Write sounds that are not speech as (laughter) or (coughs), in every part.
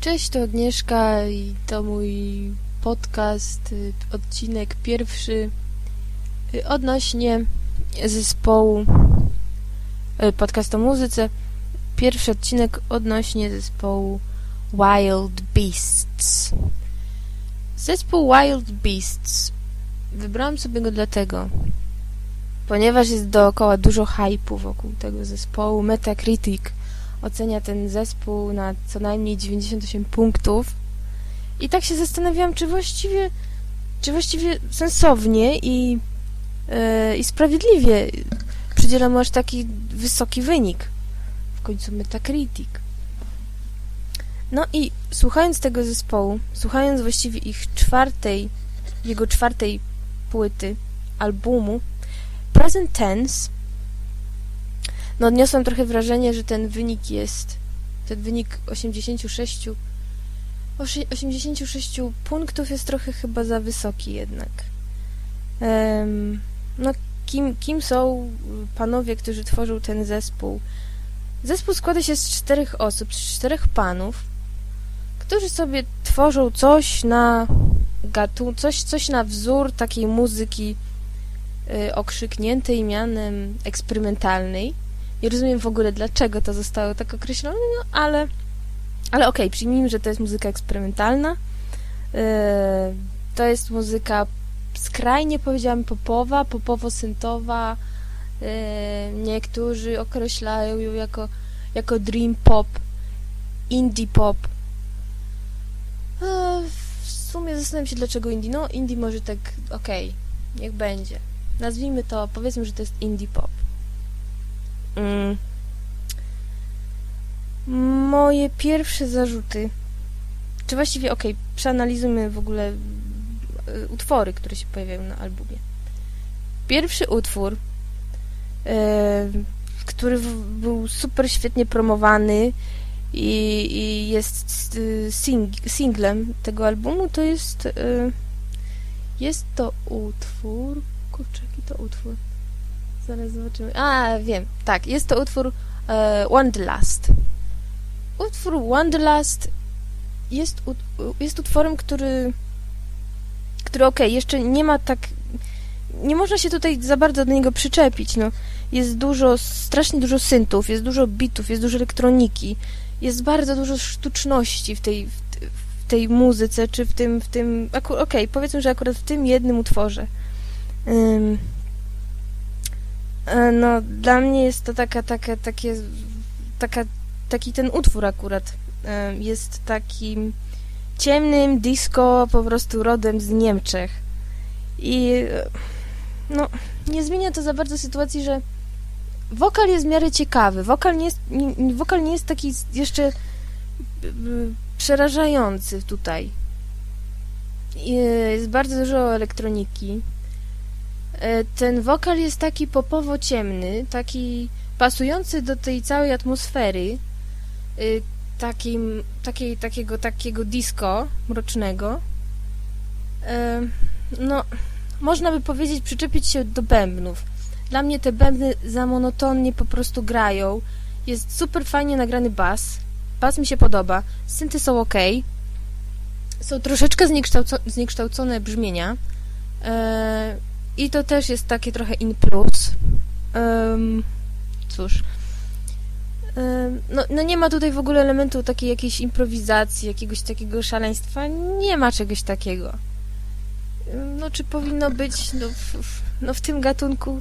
Cześć, to Agnieszka i to mój podcast, y, odcinek pierwszy y, odnośnie zespołu, y, podcast o muzyce, pierwszy odcinek odnośnie zespołu Wild Beasts. Zespół Wild Beasts wybrałam sobie go dlatego, ponieważ jest dookoła dużo hypu wokół tego zespołu. Metacritic ocenia ten zespół na co najmniej 98 punktów. I tak się zastanawiałam, czy właściwie, czy właściwie sensownie i, yy, i sprawiedliwie przydzielam aż taki wysoki wynik. W końcu Metacritic. No i słuchając tego zespołu, słuchając właściwie ich czwartej, jego czwartej płyty, albumu, Present Tense, no odniosłam trochę wrażenie, że ten wynik jest, ten wynik 86, 86 punktów jest trochę chyba za wysoki jednak. No kim, kim są panowie, którzy tworzą ten zespół? Zespół składa się z czterech osób, z czterech panów, którzy sobie tworzą coś na gatu, coś, coś na wzór takiej muzyki y, okrzykniętej mianem eksperymentalnej. Nie rozumiem w ogóle, dlaczego to zostało tak określone, no ale, ale okej, okay, przyjmijmy, że to jest muzyka eksperymentalna. Yy, to jest muzyka skrajnie, powiedziałam, popowa, popowo-syntowa. Yy, niektórzy określają ją jako, jako dream pop, indie pop. Yy, w sumie zastanawiam się, dlaczego indie. No, indie może tak, okej, okay, niech będzie. Nazwijmy to, powiedzmy, że to jest indie pop. Mm. Moje pierwsze zarzuty, czy właściwie, okej, okay, przeanalizujmy w ogóle y, utwory, które się pojawiają na albumie. Pierwszy utwór, e, który był super świetnie promowany i, jest y, sing, singlem tego albumu, to jest jest to utwór, kurczę, jaki to utwór? Zaraz zobaczymy. A, wiem. Tak, jest to utwór e, Wanderlust. Utwór Wanderlust jest, jest utworem, który który okej, okay, jeszcze nie ma tak nie można się tutaj za bardzo do niego przyczepić, no. Jest dużo, strasznie dużo syntów, jest dużo bitów, jest dużo elektroniki, jest bardzo dużo sztuczności w tej, w tej muzyce, czy w tym, w tym, okej, okay, powiedzmy, że akurat w tym jednym utworze. E, no, dla mnie jest to taka, taka, takie, taka, taki ten utwór akurat e, jest takim ciemnym disco po prostu rodem z Niemczech. I e, no, nie zmienia to za bardzo sytuacji, że wokal jest w miarę ciekawy. Wokal nie jest, nie, wokal nie jest taki jeszcze przerażający tutaj. Jest bardzo dużo elektroniki. E, ten wokal jest taki popowo ciemny, taki pasujący do tej całej atmosfery, e, takiego, takiego disco mrocznego. E, no, można by powiedzieć, przyczepić się do bębnów. Dla mnie te bębny za monotonnie po prostu grają. Jest super fajnie nagrany bas. Bas mi się podoba. Synty są ok. Są troszeczkę zniekształcone brzmienia. I to też jest takie trochę in plus. Um, cóż. Um, no, no nie ma tutaj w ogóle elementu takiej jakiejś improwizacji, jakiegoś takiego szaleństwa. Nie ma czegoś takiego. No czy powinno być no, w, no, w tym gatunku,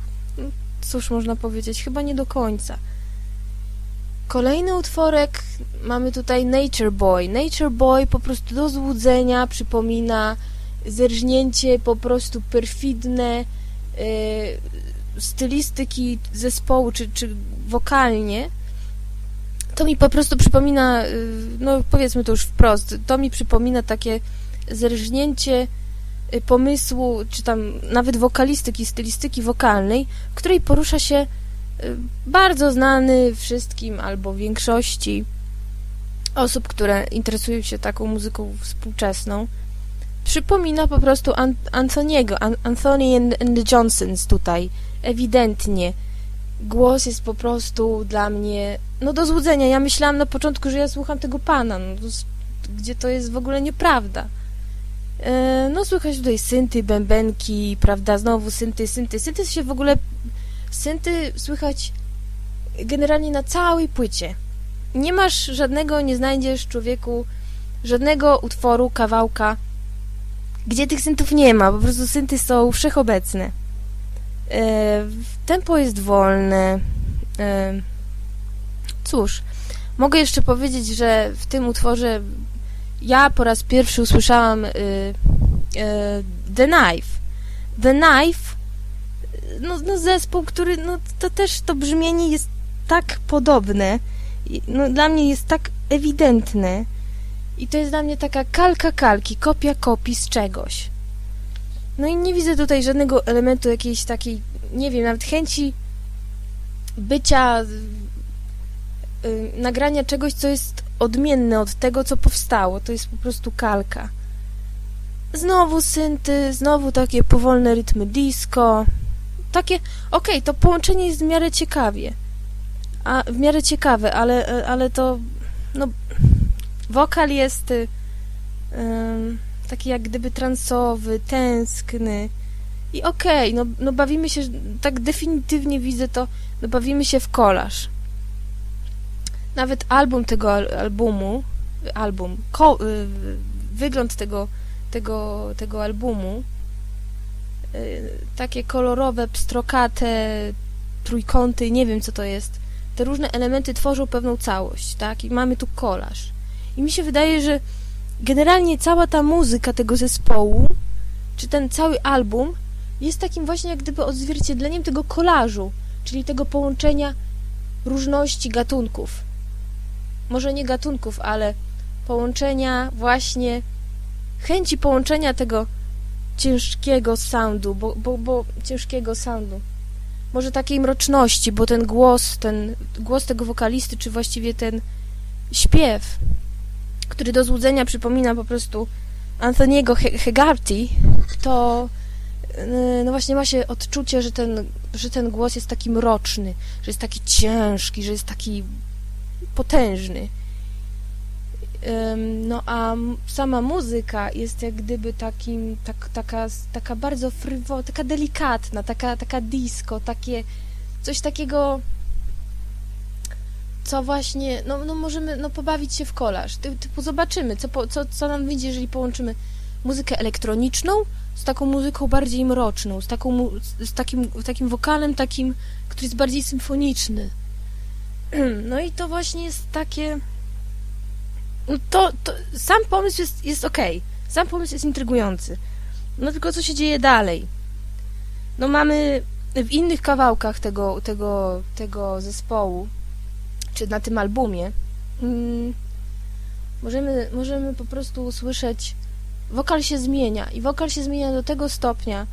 cóż można powiedzieć, chyba nie do końca. Kolejny utworek mamy tutaj Nature Boy. Nature Boy po prostu do złudzenia przypomina zerżnięcie po prostu perfidne y, stylistyki zespołu, czy, czy wokalnie, to mi po prostu przypomina, y, no powiedzmy to już wprost, to mi przypomina takie zerżnięcie y, pomysłu, czy tam nawet wokalistyki, stylistyki wokalnej, której porusza się bardzo znany wszystkim albo większości osób, które interesują się taką muzyką współczesną Przypomina po prostu An Antoniego, An Anthony and, and Johnsons tutaj, ewidentnie. Głos jest po prostu dla mnie, no do złudzenia. Ja myślałam na początku, że ja słucham tego pana, no, gdzie to jest w ogóle nieprawda. E, no słychać tutaj synty, bębenki, prawda, znowu synty, synty. Synty się w ogóle, synty słychać generalnie na całej płycie. Nie masz żadnego, nie znajdziesz człowieku żadnego utworu, kawałka, gdzie tych syntów nie ma, po prostu synty są wszechobecne. E, tempo jest wolne. E, cóż, mogę jeszcze powiedzieć, że w tym utworze ja po raz pierwszy usłyszałam y, y, The Knife. The Knife, no, no zespół, który, no to też to brzmienie jest tak podobne, no dla mnie jest tak ewidentne i to jest dla mnie taka kalka kalki, kopia kopii z czegoś. No i nie widzę tutaj żadnego elementu jakiejś takiej, nie wiem, nawet chęci bycia, y, nagrania czegoś, co jest odmienne od tego, co powstało. To jest po prostu kalka. Znowu synty, znowu takie powolne rytmy disco. Takie, okej, okay, to połączenie jest w miarę ciekawie. A, w miarę ciekawe, ale, ale to, no, wokal jest y, taki jak gdyby transowy, tęskny. I okej, okay, no, no bawimy się, tak definitywnie widzę to, no bawimy się w kolaż. Nawet album tego albumu, album, ko, y, wygląd tego, tego, tego albumu, y, takie kolorowe, pstrokate trójkąty, nie wiem co to jest, te różne elementy tworzą pewną całość, tak? I mamy tu kolaż. I mi się wydaje, że generalnie cała ta muzyka tego zespołu, czy ten cały album, jest takim właśnie jak gdyby odzwierciedleniem tego kolażu, czyli tego połączenia różności gatunków. Może nie gatunków, ale połączenia właśnie, chęci połączenia tego ciężkiego soundu, bo, bo, bo ciężkiego soundu, może takiej mroczności, bo ten głos, ten głos tego wokalisty, czy właściwie ten śpiew, który do złudzenia przypomina po prostu Anthony'ego Hegarty, to y, no właśnie ma się odczucie, że ten, że ten głos jest taki mroczny, że jest taki ciężki, że jest taki potężny. No a sama muzyka jest jak gdyby takim, tak, taka, taka bardzo frywo, taka delikatna, taka, taka disco, takie, coś takiego, co właśnie, no, no możemy no, pobawić się w kolaż. Typu zobaczymy, co, co, co nam wyjdzie, jeżeli połączymy muzykę elektroniczną z taką muzyką bardziej mroczną, z, taką, z takim, takim wokalem takim, który jest bardziej symfoniczny. (clears throat) No i to właśnie jest takie... No to, to sam pomysł jest, jest okej. Okay. Sam pomysł jest intrygujący. No tylko co się dzieje dalej? No mamy w innych kawałkach tego, tego, tego zespołu, czy na tym albumie, mm, możemy, możemy po prostu usłyszeć, wokal się zmienia i wokal się zmienia do tego stopnia,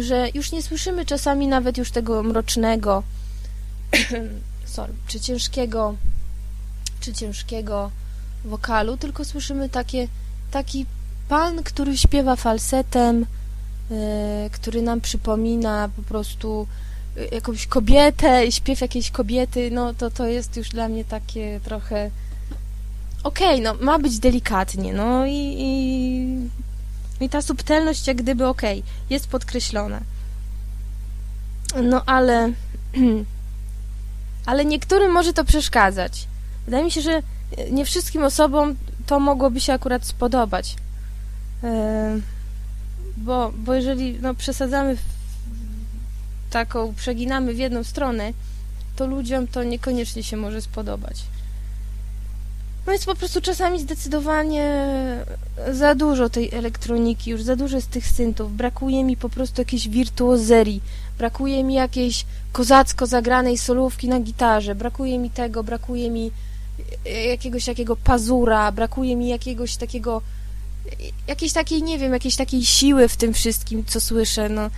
że już nie słyszymy czasami nawet już tego mrocznego (coughs) sorry, czy ciężkiego, czy ciężkiego wokalu, tylko słyszymy takie, taki pan, który śpiewa falsetem, yy, który nam przypomina po prostu jakąś kobietę, śpiew jakiejś kobiety, no to to jest już dla mnie takie trochę okej, okay, no ma być delikatnie, no i, i, i ta subtelność jak gdyby okej, okay, jest podkreślona. No ale (clears throat) ale niektórym może to przeszkadzać. Wydaje mi się, że nie wszystkim osobom to mogłoby się akurat spodobać. Yy, bo, bo jeżeli no, przesadzamy taką, przeginamy w jedną stronę, to ludziom to niekoniecznie się może spodobać. No jest po prostu czasami zdecydowanie za dużo tej elektroniki, już za dużo jest tych syntów. Brakuje mi po prostu jakiejś wirtuozerii, brakuje mi jakiejś kozacko zagranej solówki na gitarze, brakuje mi tego, brakuje mi jakiegoś takiego pazura, brakuje mi jakiegoś takiego jakiejś takiej, nie wiem, jakiejś takiej siły w tym wszystkim, co słyszę, no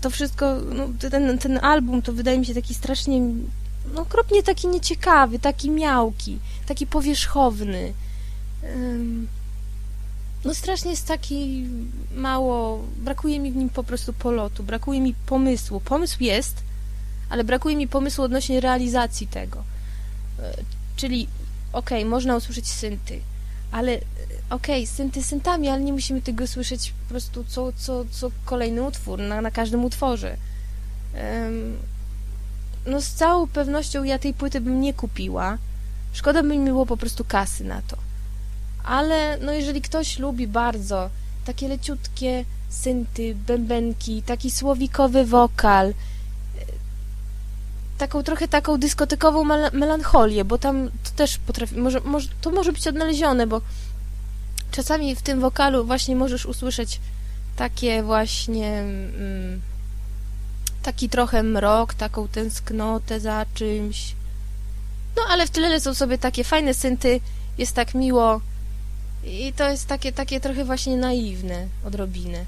to wszystko, no, ten, ten album to wydaje mi się taki strasznie no okropnie taki nieciekawy, taki miałki, taki powierzchowny. No strasznie jest taki mało, brakuje mi w nim po prostu polotu, brakuje mi pomysłu. Pomysł jest, ale brakuje mi pomysłu odnośnie realizacji tego. E, czyli, okej, okay, można usłyszeć synty, ale okej, okay, synty syntami, ale nie musimy tego słyszeć po prostu co, co, co kolejny utwór, na, na każdym utworze. Um, no z całą pewnością ja tej płyty bym nie kupiła. Szkoda by mi było po prostu kasy na to. Ale no jeżeli ktoś lubi bardzo takie leciutkie synty, bębenki, taki słowikowy wokal, e, taką trochę taką dyskotekową mel melancholię, bo tam to też potrafi, może, może, to może być odnalezione, bo czasami w tym wokalu właśnie możesz usłyszeć takie właśnie mm, taki trochę mrok, taką tęsknotę za czymś. No ale w tyle są sobie takie fajne synty, jest tak miło i to jest takie, takie trochę właśnie naiwne odrobinę.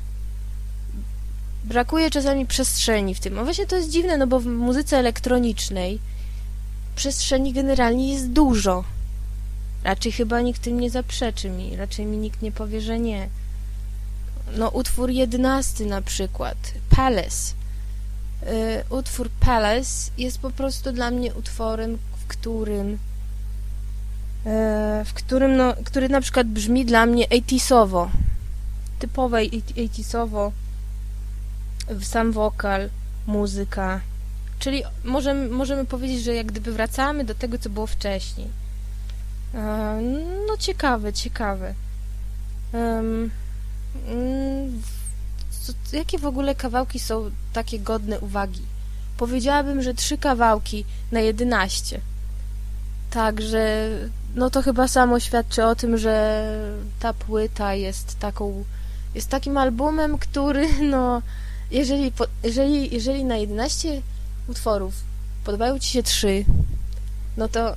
Brakuje czasami przestrzeni w tym. A właśnie to jest dziwne, no bo w muzyce elektronicznej przestrzeni generalnie jest dużo. Raczej chyba nikt tym nie zaprzeczy mi, raczej mi nikt nie powie, że nie. No, utwór jedenasty na przykład, Palace. Y, utwór Palace jest po prostu dla mnie utworem, w którym y, w którym, no, który na przykład brzmi dla mnie 80sowo. Typowe 80sowo. Sam wokal, muzyka. Czyli możemy, możemy powiedzieć, że jak gdyby wracamy do tego, co było wcześniej. No ciekawe, ciekawe. Um, jakie w ogóle kawałki są takie godne uwagi? Powiedziałabym, że trzy kawałki na jedenaście. Także, no to chyba samo świadczy o tym, że ta płyta jest taką, jest takim albumem, który, no, jeżeli, jeżeli, jeżeli na 11 utworów podobają Ci się trzy, no to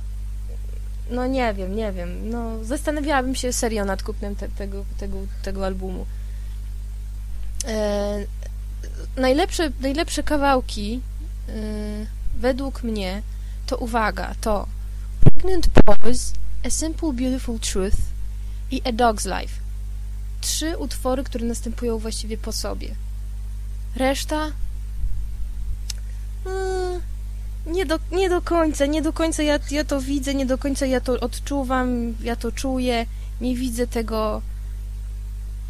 no nie wiem, nie wiem. No, zastanawiałabym się serio nad kupnem te, tego, tego, tego albumu. E, najlepsze, najlepsze kawałki e, według mnie to uwaga, to Pregnant Pause, A Simple Beautiful Truth i A Dog's Life. Trzy utwory, które następują właściwie po sobie. Reszta nie do, nie do końca, nie do końca ja, ja to widzę, nie do końca ja to odczuwam, ja to czuję, nie widzę tego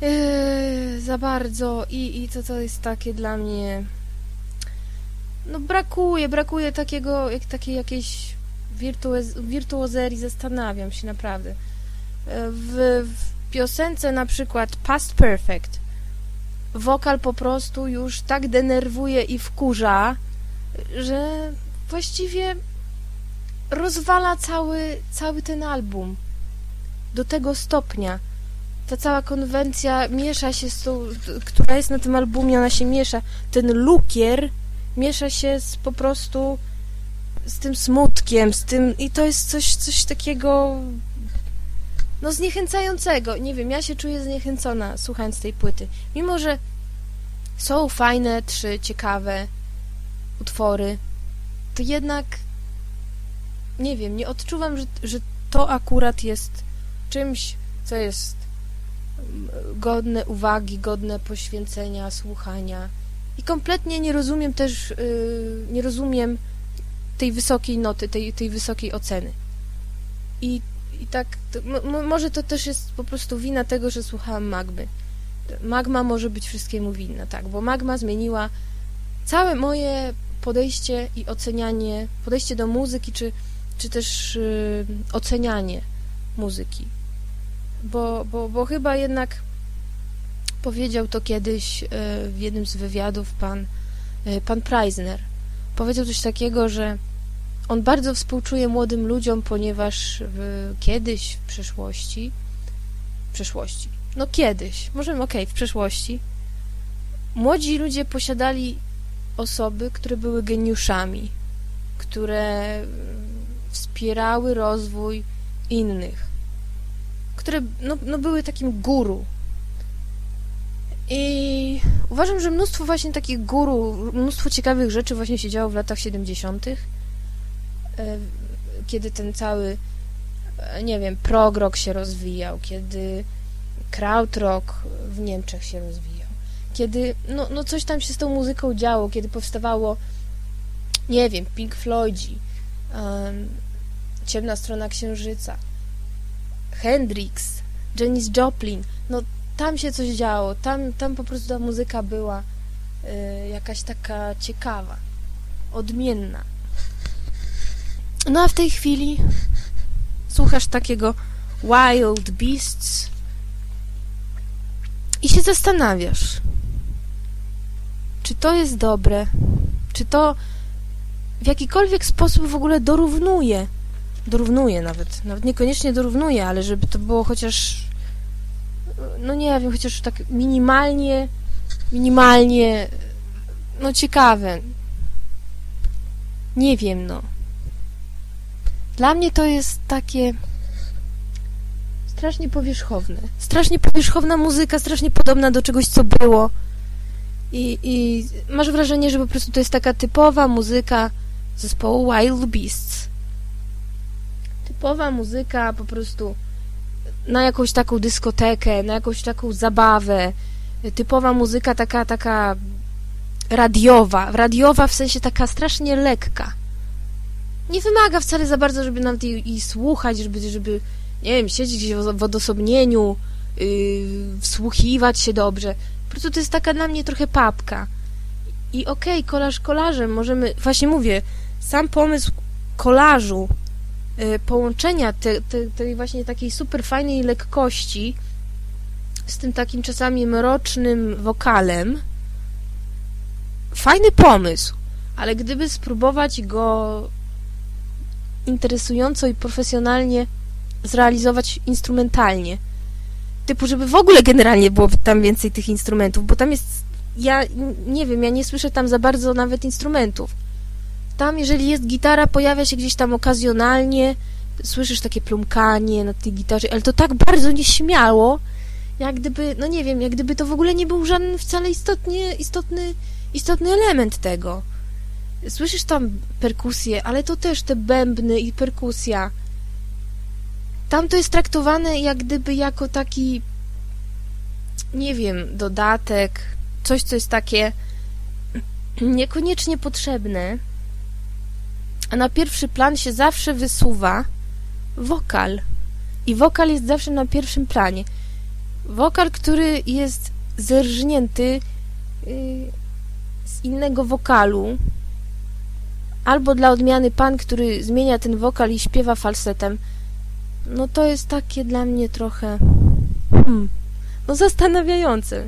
yy, za bardzo i, i to, to jest takie dla mnie no brakuje, brakuje takiego, jak, takiej jakiejś wirtuoz, wirtuozerii, zastanawiam się naprawdę. W, w piosence na przykład Past Perfect wokal po prostu już tak denerwuje i wkurza, że właściwie rozwala cały, cały ten album. Do tego stopnia. Ta cała konwencja miesza się z tą, która jest na tym albumie, ona się miesza. Ten lukier miesza się z po prostu z tym smutkiem, z tym i to jest coś, coś takiego no zniechęcającego. Nie wiem, ja się czuję zniechęcona słuchając tej płyty. Mimo, że są fajne, trzy ciekawe utwory, to jednak nie wiem, nie odczuwam, że, że to akurat jest czymś, co jest mm, godne uwagi, godne poświęcenia, słuchania. I kompletnie nie rozumiem też, yy, nie rozumiem tej wysokiej noty, tej, tej wysokiej oceny. I, i tak, to, może to też jest po prostu wina tego, że słuchałam Magmy. Magma może być wszystkiemu winna, tak, bo Magma zmieniła całe moje podejście i ocenianie, podejście do muzyki, czy, czy też y, ocenianie muzyki. Bo, bo, bo chyba jednak powiedział to kiedyś y, w jednym z wywiadów pan, y, pan Preisner. Powiedział coś takiego, że on bardzo współczuje młodym ludziom, ponieważ kiedyś w przeszłości, w przeszłości, no kiedyś, możemy, okej, okay, w przeszłości, młodzi ludzie posiadali osoby, które były geniuszami, które wspierały rozwój innych, które no, no były takim guru. I uważam, że mnóstwo właśnie takich guru, mnóstwo ciekawych rzeczy właśnie się działo w latach 70., e, kiedy ten cały, e, nie wiem, prog rock się rozwijał, kiedy krautrock w Niemczech się rozwijał kiedy no, no coś tam się z tą muzyką działo, kiedy powstawało, nie wiem, Pink Floydzi, um, Ciemna Strona Księżyca, Hendrix, Janis Joplin, no tam się coś działo, tam, tam po prostu ta muzyka była y, jakaś taka ciekawa, odmienna. No a w tej chwili słuchasz takiego Wild Beasts i się zastanawiasz, czy to jest dobre, czy to w jakikolwiek sposób w ogóle dorównuje, dorównuje nawet, nawet niekoniecznie dorównuje, ale żeby to było chociaż, no nie wiem, chociaż tak minimalnie, minimalnie, no ciekawe. Nie wiem, no. Dla mnie to jest takie strasznie powierzchowne. Strasznie powierzchowna muzyka, strasznie podobna do czegoś, co było. I, I masz wrażenie, że po prostu to jest taka typowa muzyka zespołu Wild Beasts. Typowa muzyka po prostu na jakąś taką dyskotekę, na jakąś taką zabawę. Typowa muzyka taka, taka radiowa. Radiowa w sensie taka strasznie lekka. Nie wymaga wcale za bardzo, żeby nam jej, słuchać, żeby, żeby, nie wiem, siedzieć gdzieś w odosobnieniu, yy, wsłuchiwać się dobrze. Po prostu to jest taka dla mnie trochę papka. I okej, okay, kolaż kolażem, możemy, właśnie mówię, sam pomysł kolażu, yy, połączenia tej te, te właśnie takiej super fajnej lekkości z tym takim czasami mrocznym wokalem, fajny pomysł, ale gdyby spróbować go interesująco i profesjonalnie zrealizować instrumentalnie, typu, żeby w ogóle generalnie było tam więcej tych instrumentów, bo tam jest, ja nie wiem, ja nie słyszę tam za bardzo nawet instrumentów. Tam, jeżeli jest gitara, pojawia się gdzieś tam okazjonalnie, słyszysz takie plumkanie na tej gitarze, ale to tak bardzo nieśmiało, jak gdyby, no nie wiem, jak gdyby to w ogóle nie był żaden wcale istotnie, istotny, istotny element tego. Słyszysz tam perkusję, ale to też te bębny i perkusja. Tam to jest traktowane jak gdyby jako taki, nie wiem, dodatek, coś, co jest takie (clears throat) niekoniecznie potrzebne, a na pierwszy plan się zawsze wysuwa wokal. I wokal jest zawsze na pierwszym planie. Wokal, który jest zerżnięty y, z innego wokalu, albo dla odmiany pan, który zmienia ten wokal i śpiewa falsetem, no to jest takie dla mnie trochę hmm, no zastanawiające.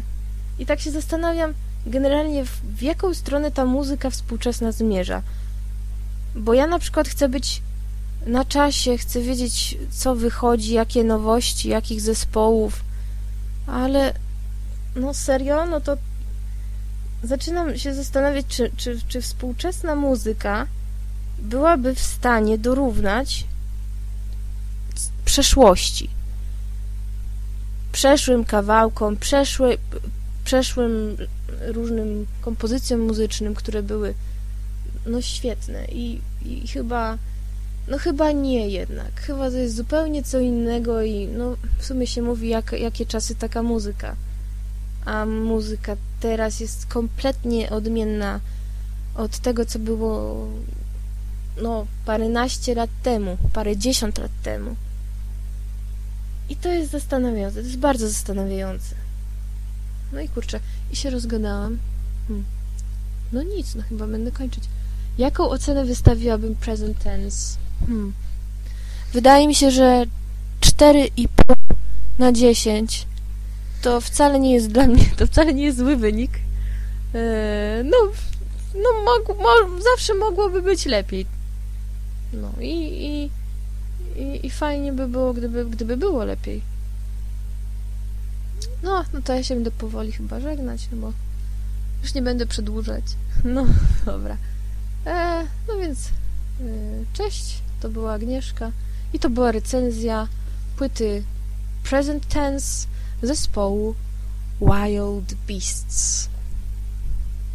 I tak się zastanawiam generalnie w, w jaką stronę ta muzyka współczesna zmierza. Bo ja na przykład chcę być na czasie, chcę wiedzieć co wychodzi, jakie nowości, jakich zespołów, ale no serio, no to zaczynam się zastanawiać, czy, czy, czy współczesna muzyka byłaby w stanie dorównać przeszłości. Przeszłym kawałkom, przeszły, przeszłym różnym kompozycjom muzycznym, które były no świetne i, i chyba no chyba nie jednak. Chyba to jest zupełnie co innego i no w sumie się mówi jak, jakie czasy taka muzyka a muzyka teraz jest kompletnie odmienna od tego, co było no paręnaście lat temu, parę dziesiąt lat temu. I to jest zastanawiające, to jest bardzo zastanawiające. No i kurczę, i się rozgadałam. Hmm. No nic, no chyba będę kończyć. Jaką ocenę wystawiłabym present tense? Hmm. Wydaje mi się, że 4,5 na 10 to wcale nie jest dla mnie, to wcale nie jest zły wynik. E, no, no mog, mo, zawsze mogłoby być lepiej. No i, i, i, i fajnie by było, gdyby, gdyby było lepiej. No, no to ja się będę powoli chyba żegnać, no bo już nie będę przedłużać. (laughs) No, dobra. E, no więc e, cześć, to była Agnieszka i to była recenzja płyty Present Tense zespołu Wild Beasts.